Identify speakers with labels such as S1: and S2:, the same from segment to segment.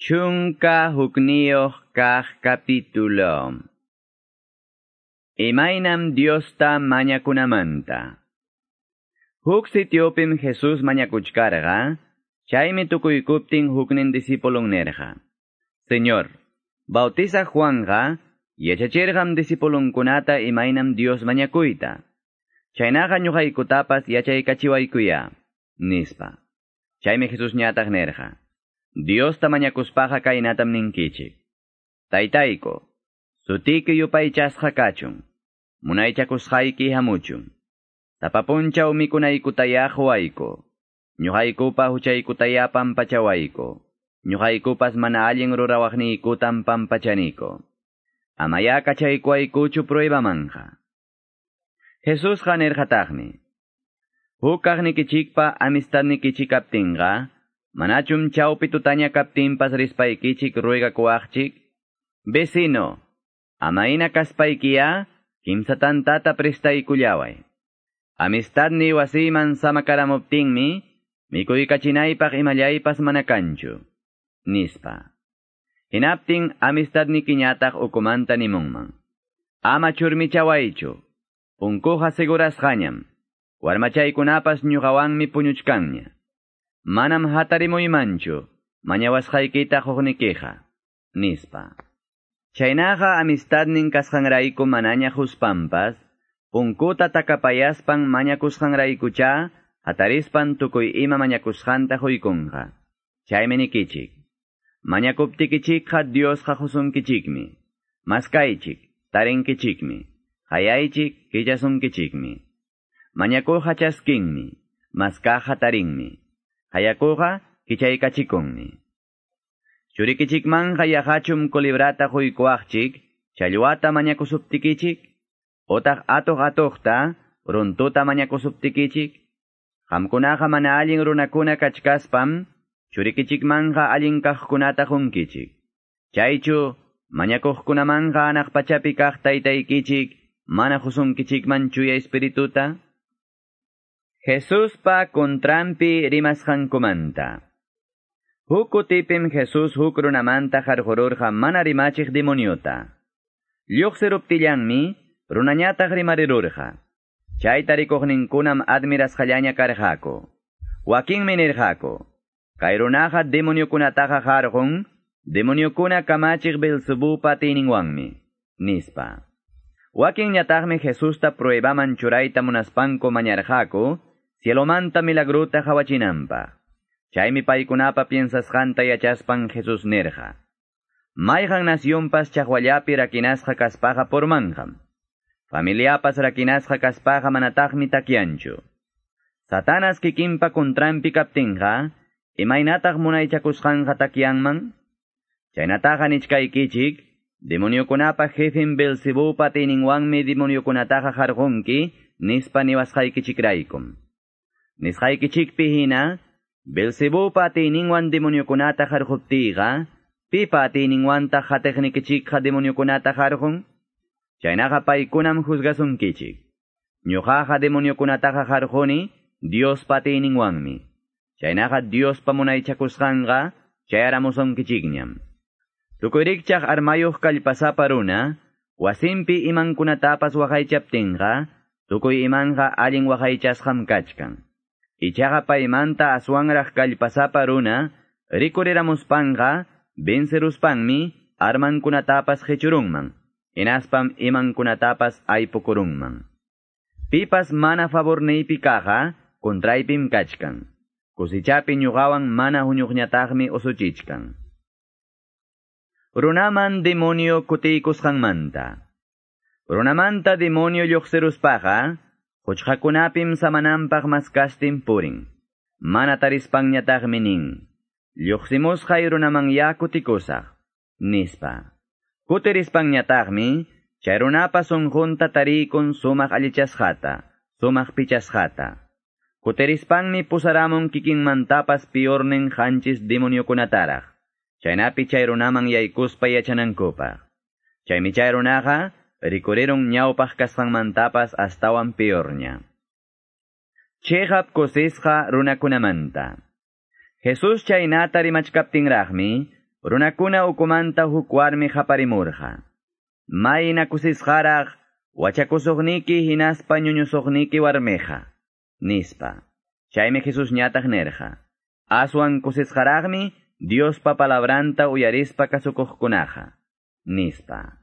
S1: Chunka hukniyoh kah capítulo. Imainam Diosta mañakunamanta. Huk sitiopim Jesús mañakuchkarga, chaymi tukuykuptin huknin disipulong nerja. Señor, bautiza Juanga, yachachirgam disipulongkunata imainam Dios mañakuyta. Chaynaga ñuqaykutapas yachaykachiwaykuya, nispa. Chaymi Jesús ñataq nerja. Dios tamañakuspaja kainatam ninkichik. Taytayko, sutiki yupaychasqa kachun. Munaychakusqayki hamuchun. Tapapunchaw mikunaykutaya huayko. Ñuqaykupa huchaykutaya pampachawayko. Ñuqaykupas mana allin rurawaqniykutam pampachaniko. Amaya kachaykuaykuchu pruebamanja. Jesús hanerjataqmi. Hukaqnikichikpa amistadnikichikaptinqa, Manachum chaupi tutaña kaptinpas rispaikichik ruiga kuakchik? Vecino, amaina kaspaikia, kimsa tantata prestaikullaway. Amistad ni wasiman samakaramuptinmi, mikuykachinaypaq imallaypas manakanchu. Nispa. Hinaptin amistad ni kiñataq ukumanta nimunman. Ama churmichawaychu. Punkuha seguras hañam. Warmachaykunapas ñuqawanmi puñuchkanña. Manam hatarimuymanchu, mañawasqaykita huqnikiqa, nispa. Chaynaqa amistadnin kasqanrayku manaña huspampas, unkuta takapayaspan mañakusqanraykucha, hatarispan tukuy ima mañakusqanta huykunqa. Chaymi nikichik. Mañakuptikichikqa Diosqa husunkichikmi. Maskaychik, tarinkichikmi. Hayaychik, killasunkichikmi. Mañakuqa chaskinmi. Maskaqa tarinmi. Hayakuqa kichaykachikunmi. Churikichikmanqa yahachum kulibrata huykuaqchik, challwata mañakusuptikichik, otaq atuq atuqta, runtuta mañakusuptikichik, qamkunaqa mana allin runakuna kachkaspam, churikichikmanqa allin kaqkunata junkichik. Chaychu, mañakuqkunamanqa anaq pachapi kaq taytaykichik, mana husunkichikman chuya espirituta, Jesuspa kontrampi rimasqankumanta. Huk kutipim Jesus huk runamanta harjururqa mana rimachik demoniota. Lluqsiruptillanmi runañataq rimarirurqa. Chayta rikuqninkunam admirasqallaña karqaku. Wakinmi nirqaku. Kay runaqa demoniokunataqa harqun, demoniokuna kamachik Belzebupa tininwanmi. Nispa. Wakin ñataqmi Jesusta pruebaman churayta munaspanku mañarqaku, cielomanta milagruta hawachinanpaq. Chaymi paykunapa piensasqanta yachaspan Jesus nerja. Mayqan nacionpas chaqwallapi rakinasqa kaspaqa pormanqam. Familiapas rakinasqa kaspaqa manataqmi takyanchu. Satanas kikinpa kontrampi kaptinqa, imaynataq munaychakusqanqa takyanman? Chaynataqa nichkaykichik, demoniokunapa jefin Belzebupa tininwanmi demoniokunataqa harqunki, nispa niwasqaykichikraykum. Nisqaykichikpi hina, Belzebupa tininwan demoniokunata harquptiqa, pipa tininwanta hateqnikichikqa demoniokunata harqun? Chaynaqa paykunam juzgasunkichik. Ñuqaqa demoniokunataqa harquni, Diospa tininwanmi. Chaynaqa Diospa munaychakusqanqa, chayaramusunkichikñam. Tukuyrikchaq armayuq kallpasapa runa, wasimpi imankunatapas waqaychaptinqa, tukuy imanqa allin waqaychasqam kachkan. Ichaqa paymanta aswanraq kallpasapa runa, rikuriramuspanqa, venceruspanmi, armankunatapas hechurunman, inaspam imankunatapas aypukurunman. Pipas mana favorniypi kaqa, kontraypim kachkan. Kusichapi ñuqawan mana huñuqñataqmi usuchichkan. Runaman demonio kutiykusqanmanta. Runamanta demonio lluqsiruspaqa, Huchqakunapim samananpaq maskastin purin. Mana tarispanñataqmi nin. Lluqsimusqay runaman ya kutikusaq. Nispa. Kutirispanñataqmi, chay runapa sunqunta tarikun sumaq allichasqata, sumaq pichasqata. Kutirispanmi pusaramun kikinmantapas piornin hanchis demoniokunataraq. Chaynapi chay runaman yaykuspa yachanankupaq. Chaymi chay runaqa, rikurirun ñawpaq kasqanmantapas astawan peorña. Chejap kusisqa runakunamanta. Jesus chaynata rimachkaptinraqmi, runakuna ukumanta huk warmi haparimurqa. Mayna kusisqaraq wachakusuqniki hinaspa ñuñusuqniki warmeja, nispa. Chaymi Jesus ñataq nerja. Aswan kusisqaraqmi Diospa palabranta uyarispa kasukuqkunaqa, nispa.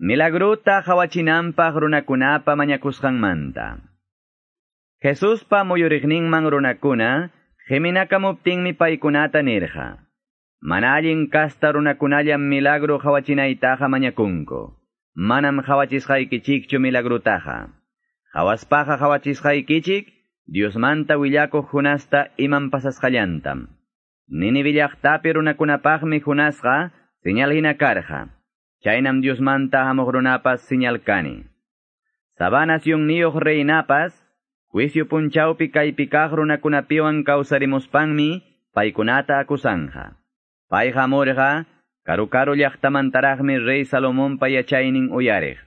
S1: Milagruta hawachinanpaq runakunapa mañakusqanmanta. Jesuspa muyuriqninman runakuna, Geminakamuptinmi paykunata nirqa. Manallin kasta runakunallam milagro hawachinaytaqa mañakunku. Manam hawachisqaykichikchu milagrutaqa. Hawaspaqa hawachisqaykichik, Diosmanta willakuq hunasta iman pasasqallantam. Nini villaqtapi runakunapaqmi hunasqa, señal hina karqa. Chaynam Diosmanta hamuq runapas señal kani. Sabanasyong niyuq reynapas, juicio punchawpi kaypikaq runakunapiwan kawsarimuspanmi, paykunata akusanja. Pay hamurqa, karu-karu llaqtamantaraqmi rey Salomonpa yachaynin uyariq.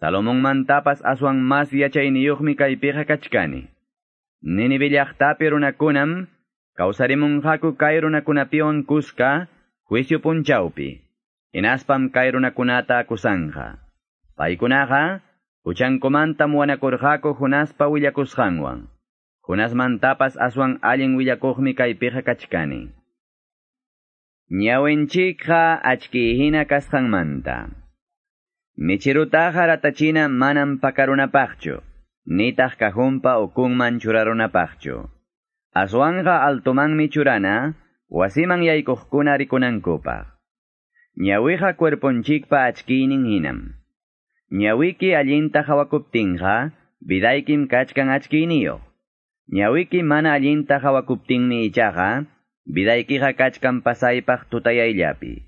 S1: Salomon mantapas aswan mas yachayniyuqmi kaypiqa kachkani. Ninive llaqtapi runakunam, kawsarimunqaku kay runakunapiwan kuska, juicio punchawpi. Inaspam kay runakunata akusanja. Paykunaqa, huchankumantam wanakurqaku hunaspa willakusqanwan. Hunasmantapas aswan allin willakuqmi kaypiqa kachkani. Ñawinchikqa achkihina kasqanmanta. Michirutaqa ratachina manam pakarunapaqchu, nitaq kahumpa ukunman churarunapaqchu. Aswanga altumanmi churana, wasiman yaykuqkuna rikunankupaq. Ñawiqa cuerponchikpa achkinin hinam. Ñawiki allinta hawakuptinqa, vidaykim kachkan achkiniyoq. Ñawiki mana allinta hawakuptinmi ichaqa, vidaykiqa kachkan pasaypaq tutayayllapi.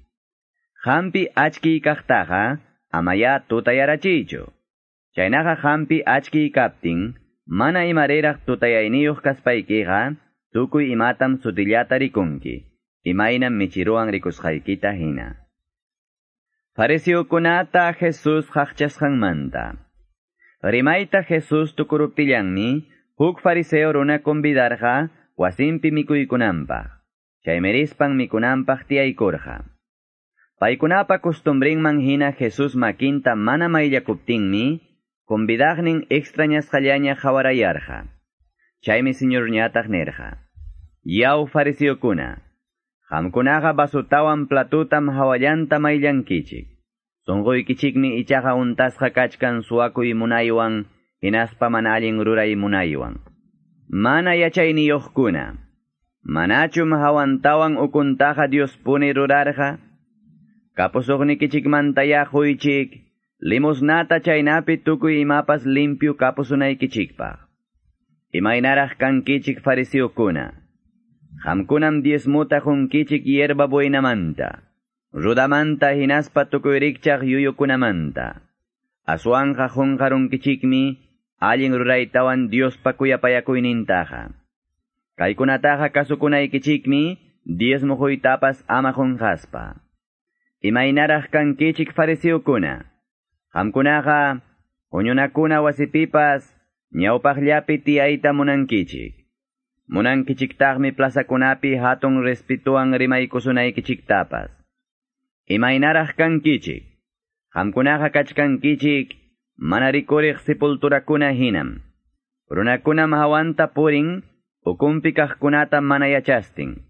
S1: Hampi achki kaqtaqa, amaya tutayarachichu. Chaynaqa hampi achki kaptin, mana imareraq tutayayniyuq kaspaykiqa, tukuy imatam sutillata rikunki. Imaynam michiruan rikusqaykita hina. Pareciókunata Jesús haqchasqanmanta. Rimayta Jesús tukuruptillanmi, huk fariseo runa convidarqa, wasimpi mikuykunanpaq. Chaymerispan mikunanpaq tiyaykurqa. Paykunapa costumbrinman hina Jesús makinta mana maillakuptinmi, convidaqnin extrañasqallaña hawarayarqa. Chaymi señor ñataq nerqa. Yaw fariseokuna. Hamkunaqa basutawan platutam hawallanta mayllankichik. Sunquykichikmi ichaqa untasqa kachkan suwakuy munaywan, hinaspa mana allin ruray munaywan. Mana yachayniyuqkuna. Manachum hawantawan ukuntaqa Dios puni rurarqa? Kapusuqnikichikmantaya huychik, limusnata chaynapi tukuy imapas limpyu kapusunaykichikpaq. Imaynaraq kankichik fariseokuna. Hamkunam diezmuta hunkichik hierba buenamanta. Rudamanta hinaspa tukuyrikchak yuyukunamanta. Aswanja hunkarunkichikmi allin ruraytawan Diospa kuyapayakuynintaja. Kaykunataja kasukunaykichikmi diezmo tapas ama hunjaspa. Imaynaraj kankichik farisiyukuna. Hamkunaja, uñunakuna wasipipas, ñawpagliapi tiayta munankichik. Munang kichiktakmi plaza kunapi hatun respetuan rimaykusunay kichiktapas. Imaynaraj kan kichik, hamkunaqa kachkan kichik, mana rikurik sepulturakuna hinam. Runakunam hawanta purin, ukumpi kajkunata mana yachastin.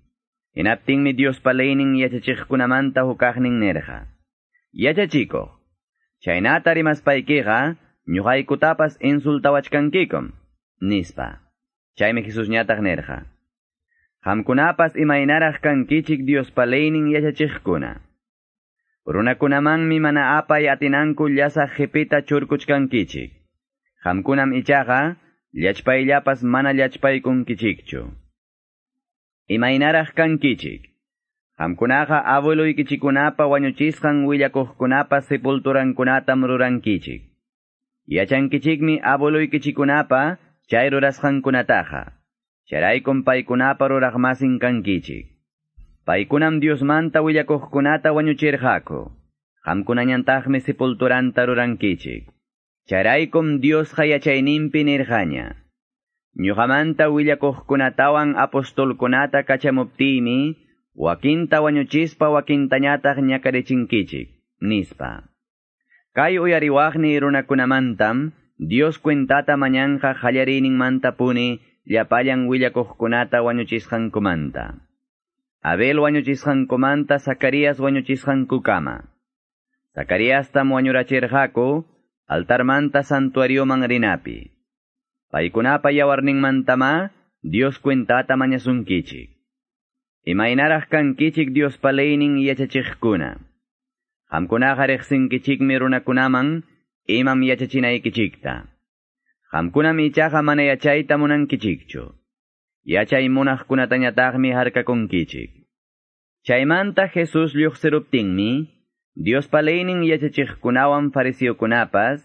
S1: Inaptinmi Dios palaynin yachachiqkunamanta hukajnin nerja. Yachachikoq, chaynata rimaspaykiqa, ñuqaykutapas insultawachkankikum, nispa. Chaymi Jesus ñataq nerja. Hamkunapas imaynaraq kankichik Dios palaynin yachachiqkuna. Runakunamanmi mana apay atinanku llasa jipita churkuchkankichik. Hamkunam ichaqa, llachpayllapas mana llachpaykunkichikchu. Imaynaraq kankichik. Hamkunaqa abueluykichikunapa wañuchisqan willakuqkunapa sepulturankunatam rurankichik. Yachankichikmi abueluykichikunapa chay rurasqankunataqa. Charaykum paykunapa ruraqmasin kankichik. Paykunam Diosmanta willakuqkunata wañuchirqaku. Hamkunañantaqmi sepulturanta rurankichik. Charaykum Diosqa yachayninpi nirqaña. Ñuqamanta willakuqkunatawan apostolkunata kachamuptiymi, wakinta wañuchispa wakintañataq ñakarichinkichik, nispa. Kay uyariwaqni runakunamantam, Dios cuentata mañanja manta puni llapallan willakuqkunata wañuchisqankumanta. Abel wañuchisqankumanta Zacarías wañuchisqankukama. Zacaríastam wañurachirqaku altarmanta santuarioman rinapi. Paykunapa yawarninmantama Dios cuentata mañasunkichik. Imaynaraq kankichik Dios palaynin yachachiqkuna. Hamkunaqa riqsinkichikmi runakunaman imam yachachinaykichikta. Hamkunam ichaqa mana yachayta munankichikchu. Yachay munaqkunatañataqmi harkakunkichik. Chaymanta Jesus lluqsiruptinmi, Dios palaynin yachachiqkunawan fariseokunapas,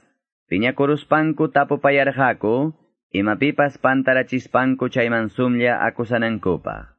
S1: piñakuruspanku tapupayarqaku, imapipas pantarachispanku chayman sumlla akusanankupaq.